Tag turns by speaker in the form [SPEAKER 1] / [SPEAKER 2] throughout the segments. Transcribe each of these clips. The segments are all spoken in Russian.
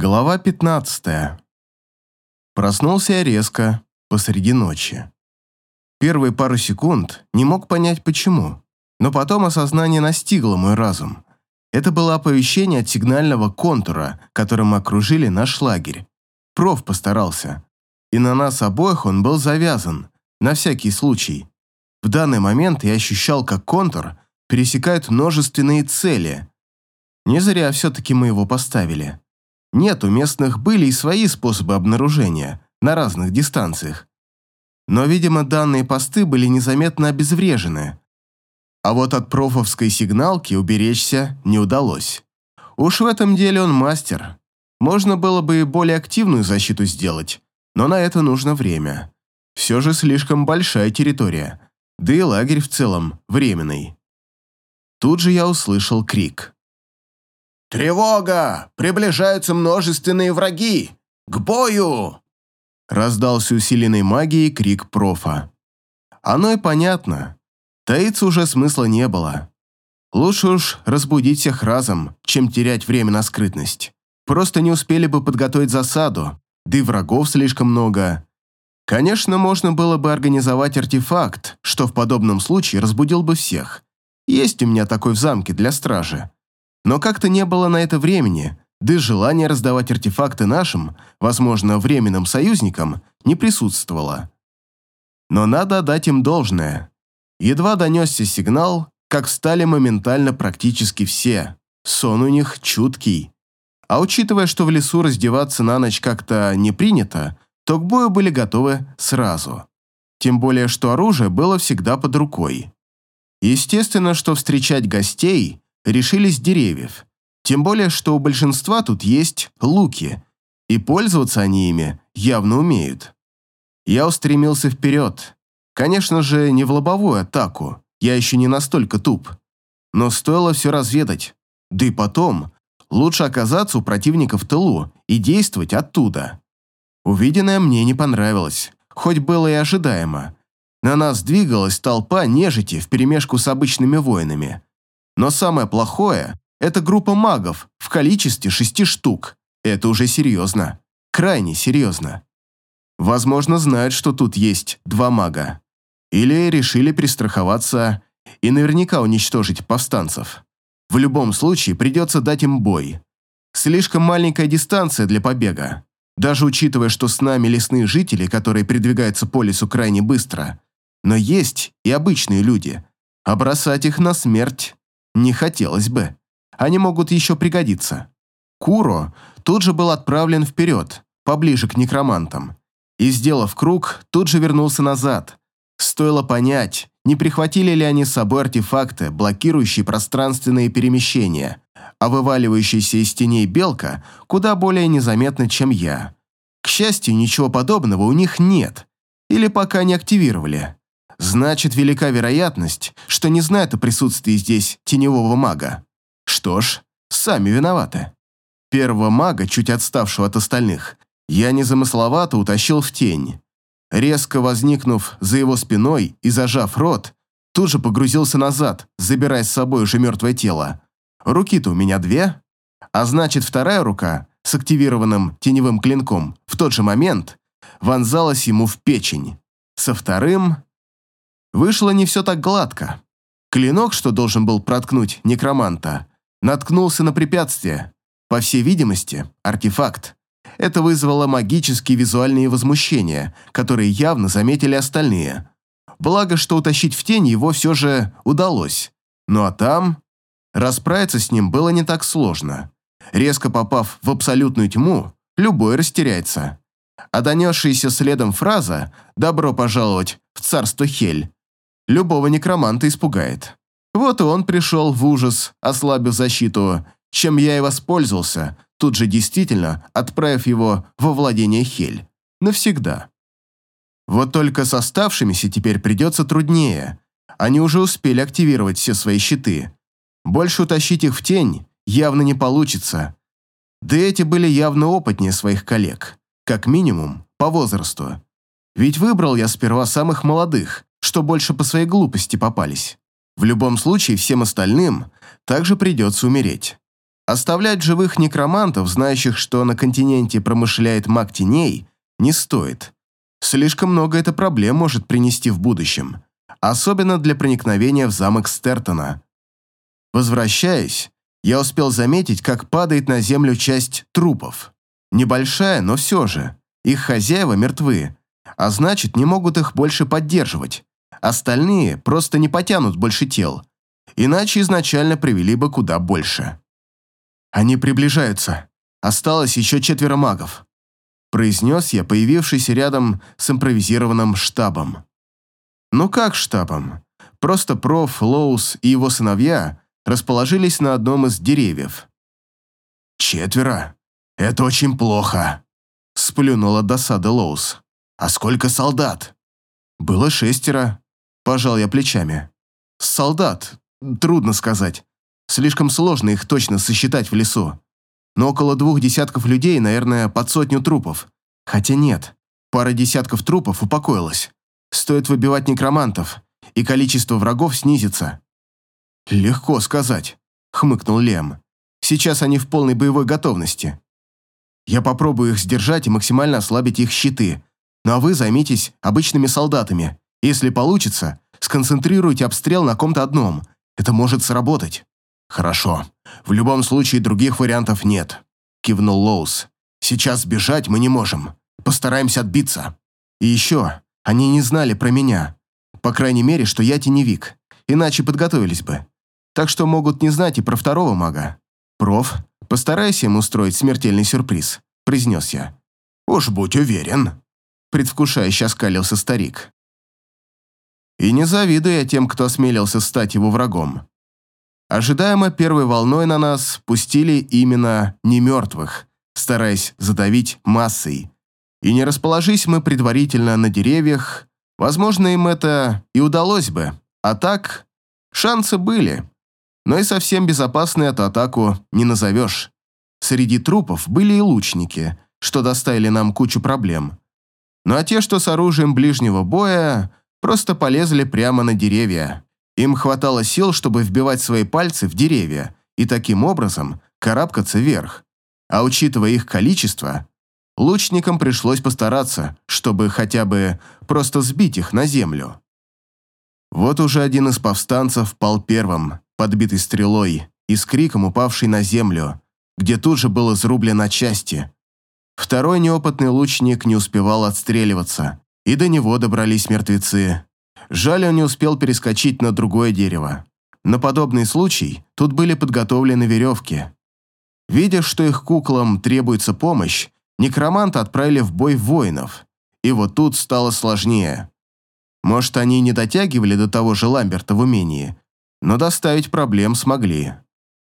[SPEAKER 1] Глава 15. Проснулся я резко, посреди ночи. Первые пару секунд не мог понять почему, но потом осознание настигло мой разум. Это было оповещение от сигнального контура, которым окружили наш лагерь. Проф постарался. И на нас обоих он был завязан, на всякий случай. В данный момент я ощущал, как контур пересекает множественные цели. Не зря все-таки мы его поставили. Нет, у местных были и свои способы обнаружения на разных дистанциях. Но, видимо, данные посты были незаметно обезврежены. А вот от профовской сигналки уберечься не удалось. Уж в этом деле он мастер. Можно было бы и более активную защиту сделать, но на это нужно время. Все же слишком большая территория, да и лагерь в целом временный. Тут же я услышал крик.
[SPEAKER 2] «Тревога! Приближаются множественные враги! К бою!»
[SPEAKER 1] Раздался усиленной магией крик профа. Оно и понятно. Таиться уже смысла не было. Лучше уж разбудить всех разом, чем терять время на скрытность. Просто не успели бы подготовить засаду, да и врагов слишком много. Конечно, можно было бы организовать артефакт, что в подобном случае разбудил бы всех. Есть у меня такой в замке для стражи. Но как-то не было на это времени, да и желание раздавать артефакты нашим, возможно, временным союзникам, не присутствовало. Но надо отдать им должное. Едва донесся сигнал, как встали моментально практически все. Сон у них чуткий. А учитывая, что в лесу раздеваться на ночь как-то не принято, то к бою были готовы сразу. Тем более, что оружие было всегда под рукой. Естественно, что встречать гостей решили с деревьев. Тем более, что у большинства тут есть луки, и пользоваться они ими явно умеют. Я устремился вперед. Конечно же, не в лобовую атаку, я еще не настолько туп. Но стоило все разведать. Да и потом, лучше оказаться у противника в тылу и действовать оттуда. Увиденное мне не понравилось, хоть было и ожидаемо. На нас двигалась толпа нежити вперемешку с обычными воинами. Но самое плохое – это группа магов в количестве шести штук. Это уже серьезно. Крайне серьезно. Возможно, знают, что тут есть два мага. Или решили перестраховаться и наверняка уничтожить повстанцев. В любом случае придется дать им бой. Слишком маленькая дистанция для побега. Даже учитывая, что с нами лесные жители, которые передвигаются по лесу крайне быстро. Но есть и обычные люди. А бросать их на смерть не хотелось бы. Они могут еще пригодиться. Куро тут же был отправлен вперед, поближе к некромантам. И, сделав круг, тут же вернулся назад. Стоило понять, не прихватили ли они с собой артефакты, блокирующие пространственные перемещения, а вываливающаяся из теней белка куда более незаметна, чем я. К счастью, ничего подобного у них нет. Или пока не активировали. Значит, велика вероятность, что не знают о присутствии здесь теневого мага. Что ж, сами виноваты. Первого мага, чуть отставшего от остальных, я незамысловато утащил в тень. Резко возникнув за его спиной и зажав рот, тут же погрузился назад, забирая с собой уже мертвое тело. Руки-то у меня две, а значит, вторая рука с активированным теневым клинком в тот же момент вонзалась ему в печень. Со вторым Вышло не все так гладко. Клинок, что должен был проткнуть некроманта, наткнулся на препятствие. По всей видимости, артефакт. Это вызвало магические визуальные возмущения, которые явно заметили остальные. Благо, что утащить в тень его все же удалось. Ну а там... Расправиться с ним было не так сложно. Резко попав в абсолютную тьму, любой растеряется. А донесшаяся следом фраза «Добро пожаловать в царство Хель» любого некроманта испугает. Вот и он пришел в ужас, ослабив защиту, чем я и воспользовался, тут же действительно отправив его во владение Хель. Навсегда. Вот только с оставшимися теперь придется труднее. Они уже успели активировать все свои щиты. Больше утащить их в тень явно не получится. Да эти были явно опытнее своих коллег. Как минимум, по возрасту. Ведь выбрал я сперва самых молодых, что больше по своей глупости попались. В любом случае, всем остальным также придется умереть. Оставлять живых некромантов, знающих, что на континенте промышляет маг теней, не стоит. Слишком много это проблем может принести в будущем, особенно для проникновения в замок Стертона. Возвращаясь, я успел заметить, как падает на землю часть трупов. Небольшая, но все же. Их хозяева мертвы, а значит, не могут их больше поддерживать. Остальные просто не потянут больше тел, иначе изначально привели бы куда больше. Они приближаются. Осталось еще четверо магов произнес я, появившийся рядом с импровизированным штабом. Ну как штабом? Просто проф, Лоус и его сыновья расположились на одном из деревьев.
[SPEAKER 2] «Четверо? Это очень плохо», — сплюнула досада Лоус. «А сколько солдат?»
[SPEAKER 1] «Было шестеро», — пожал я плечами. «Солдат? Трудно сказать. Слишком сложно их точно сосчитать в лесу но около двух десятков людей, наверное, под сотню трупов. Хотя нет, пара десятков трупов упокоилась. Стоит выбивать некромантов, и количество врагов снизится. «Легко сказать», — хмыкнул Лем. «Сейчас они в полной боевой готовности. Я попробую их сдержать и максимально ослабить их щиты, ну а вы займитесь обычными солдатами. Если получится, сконцентрируйте обстрел на ком-то одном. Это может сработать».
[SPEAKER 2] «Хорошо. В любом случае других вариантов нет», — кивнул Лоус. «Сейчас бежать мы не можем. Постараемся отбиться».
[SPEAKER 1] «И еще, они не знали про меня. По крайней мере, что я теневик. Иначе подготовились бы. Так что могут не знать и про второго мага. Проф, постарайся им устроить смертельный сюрприз», — произнес я.
[SPEAKER 2] «Уж будь уверен», —
[SPEAKER 1] предвкушающе оскалился старик. И не завидую я тем, кто осмелился стать его врагом. Ожидаемо первой волной на нас пустили именно немертвых, стараясь задавить массой. И не расположись мы предварительно на деревьях, возможно, им это и удалось бы. А так, шансы были. Но и совсем безопасной эту атаку не назовешь. Среди трупов были и лучники, что доставили нам кучу проблем. Ну а те, что с оружием ближнего боя, просто полезли прямо на деревья. Им хватало сил, чтобы вбивать свои пальцы в деревья и таким образом карабкаться вверх. А учитывая их количество, лучникам пришлось постараться, чтобы хотя бы просто сбить их на землю. Вот уже один из повстанцев пал первым, подбитый стрелой и с криком упавший на землю, где тут же был изрублен на части. Второй неопытный лучник не успевал отстреливаться, и до него добрались мертвецы. Жаль, он не успел перескочить на другое дерево. На подобный случай тут были подготовлены веревки. Видя, что их куклам требуется помощь, некроманты отправили в бой воинов. И вот тут стало сложнее. Может, они не дотягивали до того же Ламберта в умении, но доставить проблем смогли.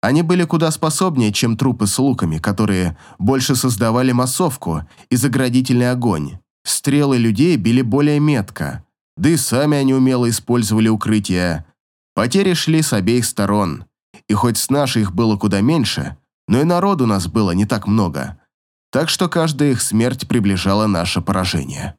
[SPEAKER 1] Они были куда способнее, чем трупы с луками, которые больше создавали массовку и заградительный огонь. Стрелы людей били более метко, да и сами они умело использовали укрытия. Потери шли с обеих сторон, и хоть с нашей их было куда меньше, но и народу нас было не так много, так что каждая их смерть приближала наше поражение.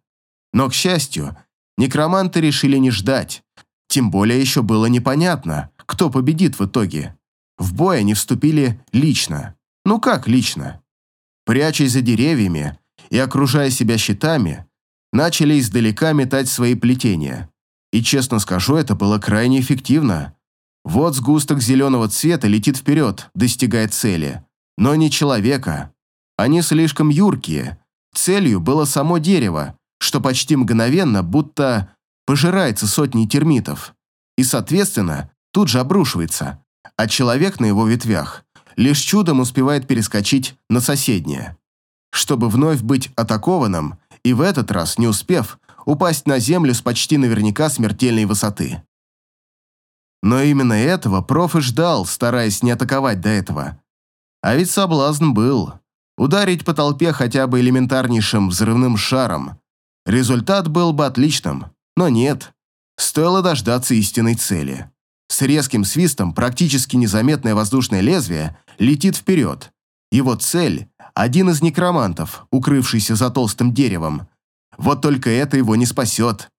[SPEAKER 1] Но, к счастью, некроманты решили не ждать, тем более еще было непонятно, кто победит в итоге. В бой они вступили лично. Ну как лично? Прячась за деревьями и окружая себя щитами, начали издалека метать свои плетения. И, честно скажу, это было крайне эффективно. Вот сгусток зеленого цвета летит вперед, достигая цели. Но не человека. Они слишком юркие. Целью было само дерево, что почти мгновенно будто пожирается сотней термитов. И, соответственно, тут же обрушивается. А человек на его ветвях лишь чудом успевает перескочить на соседнее. Чтобы вновь быть атакованным – и в этот раз, не успев, упасть на землю с почти наверняка смертельной высоты. Но именно этого проф и ждал, стараясь не атаковать до этого. А ведь соблазн был. Ударить по толпе хотя бы элементарнейшим взрывным шаром. Результат был бы отличным, но нет. Стоило дождаться истинной цели. С резким свистом практически незаметное воздушное лезвие летит вперед. Его цель один из некромантов, укрывшийся за толстым деревом. Вот только это его не спасет.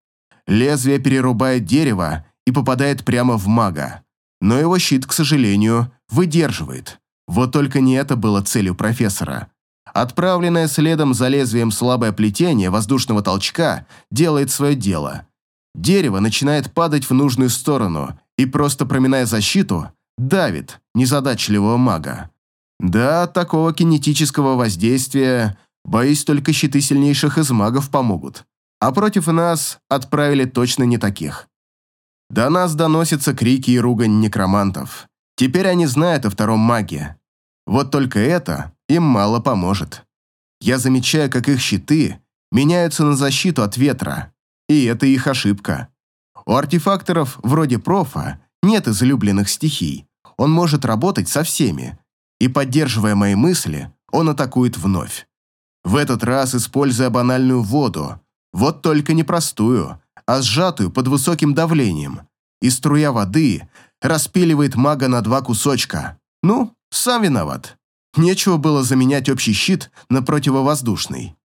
[SPEAKER 1] Лезвие перерубает дерево и попадает прямо в мага. Но его щит, к сожалению, выдерживает. Вот только не это было целью профессора. Отправленное следом за лезвием слабое плетение воздушного толчка делает свое дело. Дерево начинает падать в нужную сторону и, просто проминая защиту, давит незадачливого мага. Да, такого кинетического воздействия, боюсь, только щиты сильнейших из магов помогут. А против нас отправили точно не таких. До нас доносятся крики и ругань некромантов. Теперь они знают о втором маге. Вот только это им мало поможет. Я замечаю, как их щиты меняются на защиту от ветра, и это их ошибка. У артефакторов вроде профа нет излюбленных стихий. Он может работать со всеми, и, поддерживая мои мысли, он атакует вновь. В этот раз используя банальную воду, вот только не простую, а сжатую под высоким давлением, и струя воды распиливает мага на два кусочка. Ну, сам виноват. Нечего было заменять общий щит на противовоздушный.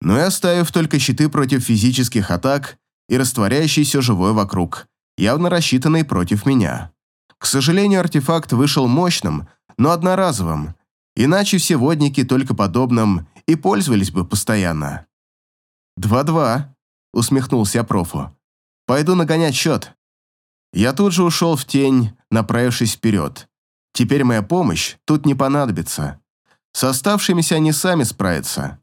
[SPEAKER 1] Но и оставив только щиты против физических атак и растворяющийся живой вокруг, явно рассчитанный против меня. К сожалению, артефакт вышел мощным, но одноразовым, иначе все водники только подобным и пользовались бы постоянно. «Два-два», — усмехнулся я профу. «Пойду нагонять счет». Я тут же ушел в тень, направившись вперед. Теперь моя помощь тут не понадобится. С оставшимися они сами справятся.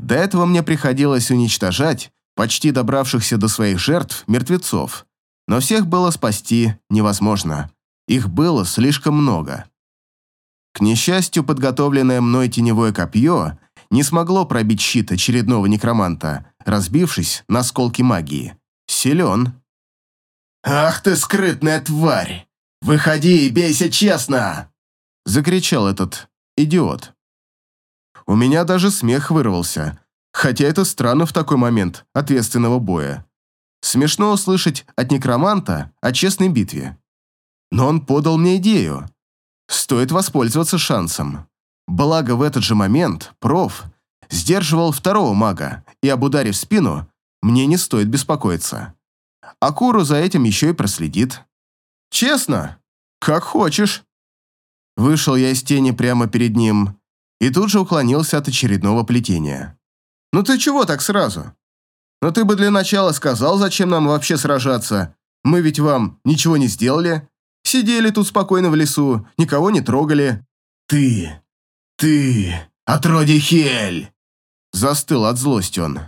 [SPEAKER 1] До этого мне приходилось уничтожать почти добравшихся до своих жертв мертвецов, но всех было спасти невозможно. Их было слишком много. К несчастью, подготовленное мной теневое копье не смогло пробить щит очередного некроманта, разбившись на осколки магии. Силен.
[SPEAKER 2] «Ах ты скрытная тварь! Выходи и бейся честно!»
[SPEAKER 1] Закричал этот идиот. У меня даже смех вырвался, хотя это странно в такой момент ответственного боя. Смешно услышать от некроманта о честной битве. Но он подал мне идею. Стоит воспользоваться шансом. Благо в этот же момент проф сдерживал второго мага, и об ударе в спину мне не стоит беспокоиться. Акуру за этим еще и проследит. Честно? Как хочешь. Вышел я из тени прямо перед ним и тут же уклонился от очередного плетения. «Ну ты чего так сразу? Ну ты бы для начала сказал, зачем нам вообще сражаться. Мы ведь вам ничего не сделали. Сидели тут спокойно в лесу, никого не трогали».
[SPEAKER 2] «Ты «Ты, отродье Хель!»
[SPEAKER 1] Застыл от злости он.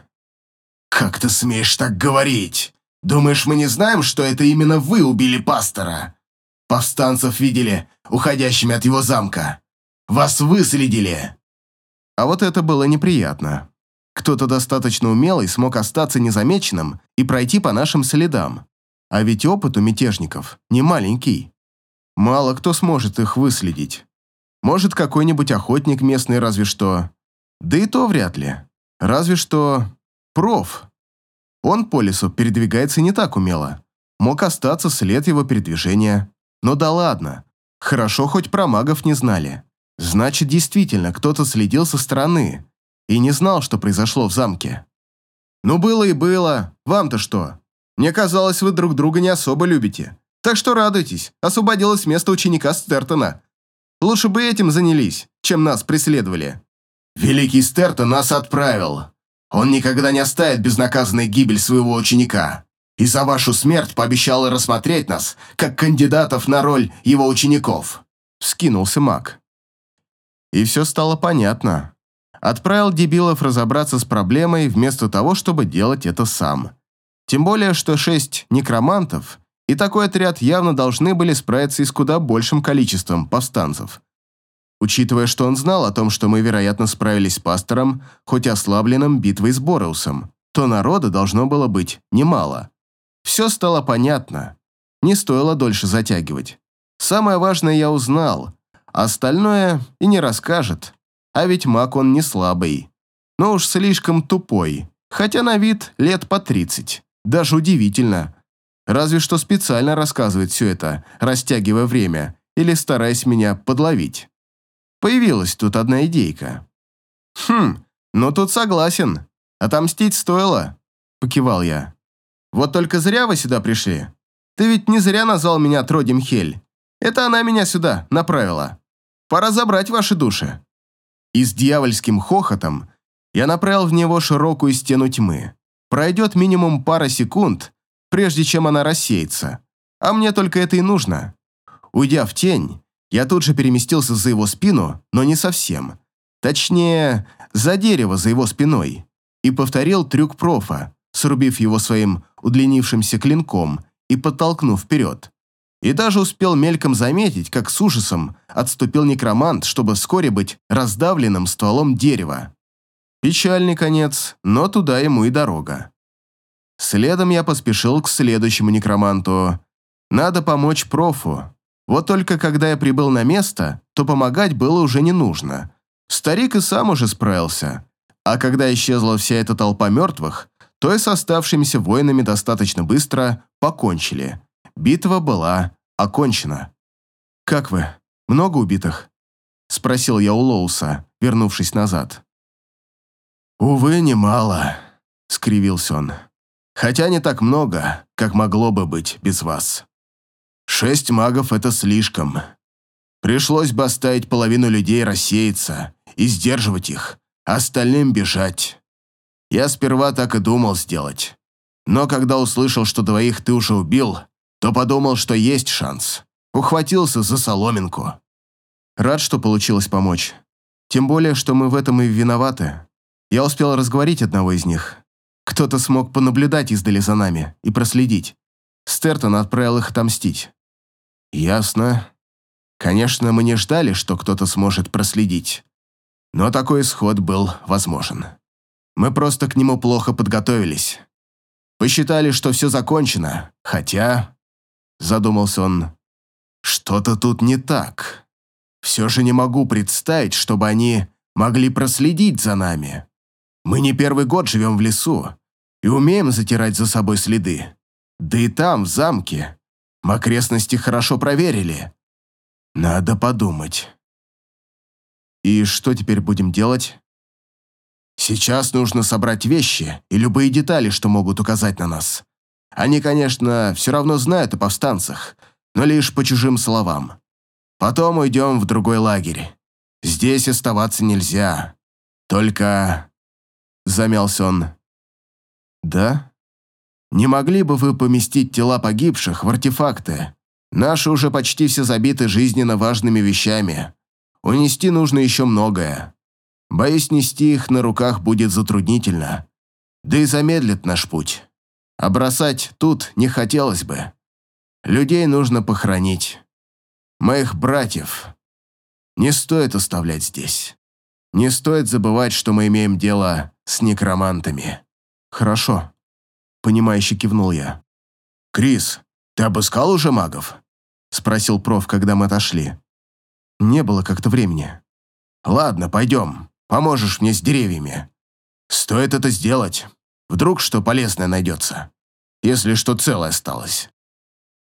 [SPEAKER 2] «Как ты смеешь так говорить? Думаешь, мы не знаем, что это именно вы убили пастора? Повстанцев видели уходящими от его замка. Вас выследили!»
[SPEAKER 1] А вот это было неприятно. Кто-то достаточно умелый смог остаться незамеченным и пройти по нашим следам. А ведь опыт у мятежников не маленький. Мало кто сможет их выследить. Может, какой-нибудь охотник местный разве что. Да и то вряд ли. Разве что проф. Он по лесу передвигается не так умело. Мог остаться след его передвижения. Но да ладно. Хорошо, хоть про магов не знали. Значит, действительно, кто-то следил со стороны и не знал, что произошло в замке. Ну, было и было. Вам-то что? Мне казалось, вы друг друга не особо любите. Так что радуйтесь, освободилось место ученика Стертона. Лучше бы этим занялись, чем нас преследовали».
[SPEAKER 2] «Великий Стерто нас отправил. Он никогда не оставит безнаказанной гибель своего ученика. И за вашу смерть пообещал рассмотреть нас, как кандидатов на роль его учеников», —
[SPEAKER 1] вскинулся маг. И все стало понятно. Отправил дебилов разобраться с проблемой вместо того, чтобы делать это сам. Тем более, что шесть некромантов и такой отряд явно должны были справиться и с куда большим количеством повстанцев. Учитывая, что он знал о том, что мы, вероятно, справились с пастором, хоть ослабленным битвой с Бореусом, то народа должно было быть немало. Все стало понятно. Не стоило дольше затягивать. Самое важное я узнал, а остальное и не расскажет. А ведь маг он не слабый. Но уж слишком тупой, хотя на вид лет по тридцать. Даже удивительно, Разве что специально рассказывает все это, растягивая время или стараясь меня подловить. Появилась тут одна идейка. «Хм, ну тут согласен. Отомстить стоило», — покивал я. «Вот только зря вы сюда пришли. Ты ведь не зря назвал меня Тродим Хель. Это она меня сюда направила». пора забрать ваши души». И с дьявольским хохотом я направил в него широкую стену тьмы. Пройдет минимум пара секунд, прежде чем она рассеется. А мне только это и нужно. Уйдя в тень, я тут же переместился за его спину, но не совсем. Точнее, за дерево за его спиной. И повторил трюк профа, срубив его своим удлинившимся клинком и подтолкнув вперед. И даже успел мельком заметить, как с ужасом отступил некромант, чтобы вскоре быть раздавленным стволом дерева. Печальный конец, но туда ему и дорога. Следом я поспешил к следующему некроманту. Надо помочь профу. Вот только когда я прибыл на место, то помогать было уже не нужно. Старик и сам уже справился. А когда исчезла вся эта толпа мертвых, то и с оставшимися воинами достаточно быстро покончили. Битва была окончена. «Как вы? Много убитых?» – спросил я у Лоуса, вернувшись назад.
[SPEAKER 2] «Увы, немало», – скривился он. «Хотя не так много, как могло бы быть без вас. Шесть магов – это слишком. Пришлось бы оставить половину людей рассеяться и сдерживать их, остальным бежать. Я сперва так и думал сделать. Но когда услышал, что двоих ты уже убил, то подумал, что есть шанс. Ухватился за соломинку.
[SPEAKER 1] Рад, что получилось помочь. Тем более, что мы в этом и виноваты. Я успел разговорить одного из них. Кто-то смог понаблюдать издали за нами и проследить. Стертон отправил их отомстить.
[SPEAKER 2] Ясно. Конечно, мы не ждали, что кто-то сможет проследить. Но такой исход был возможен. Мы просто к нему плохо подготовились. Посчитали, что все закончено, хотя задумался он. Что-то тут не так. Все же не могу представить, чтобы они могли проследить за нами. Мы не первый год живем в лесу и умеем затирать за собой следы. Да и там, в замке, мы окрестности хорошо проверили. Надо подумать.
[SPEAKER 1] И что теперь будем делать?
[SPEAKER 2] Сейчас нужно собрать вещи и любые детали, что могут указать на нас. Они, конечно, все равно знают о повстанцах, но лишь по чужим словам. Потом уйдем в другой лагерь. Здесь оставаться нельзя. Только...» Замялся он. «Да? Не могли бы вы поместить тела погибших в артефакты? Наши уже почти все забиты жизненно важными вещами. Унести нужно еще многое. Боюсь, нести их на руках будет затруднительно. Да и замедлит наш путь». А бросать тут не хотелось бы. Людей нужно похоронить. Моих братьев не стоит оставлять здесь. Не стоит забывать, что мы имеем дело с некромантами.
[SPEAKER 1] Хорошо. Понимающе кивнул я.
[SPEAKER 2] Крис, ты обыскал уже магов? Спросил проф, когда мы отошли.
[SPEAKER 1] Не было как-то времени.
[SPEAKER 2] Ладно, пойдем. Поможешь мне с деревьями. Стоит это сделать. Вдруг что полезное найдется, если что целое осталось.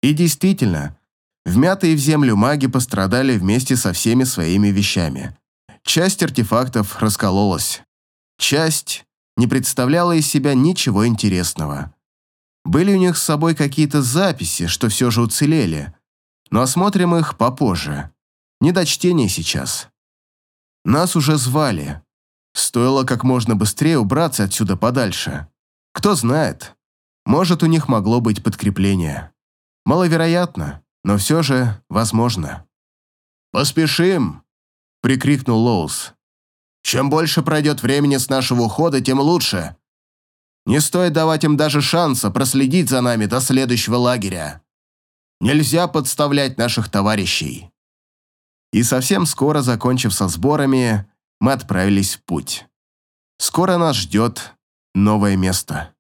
[SPEAKER 1] И действительно, вмятые в землю маги пострадали вместе со всеми своими вещами. Часть артефактов раскололась. Часть не представляла из себя ничего интересного. Были у них с собой какие-то записи, что все же уцелели, но осмотрим их попозже. Не до чтения сейчас. Нас уже звали. Стоило как можно быстрее убраться отсюда подальше. Кто знает, может, у них могло быть подкрепление. Маловероятно, но все же возможно.
[SPEAKER 2] «Поспешим!» — прикрикнул Лоус. «Чем больше пройдет времени с нашего ухода, тем лучше. Не стоит давать им даже шанса проследить за нами до следующего лагеря. Нельзя подставлять наших товарищей».
[SPEAKER 1] И совсем скоро, закончив со сборами, мы отправились в путь. Скоро нас ждет новое место.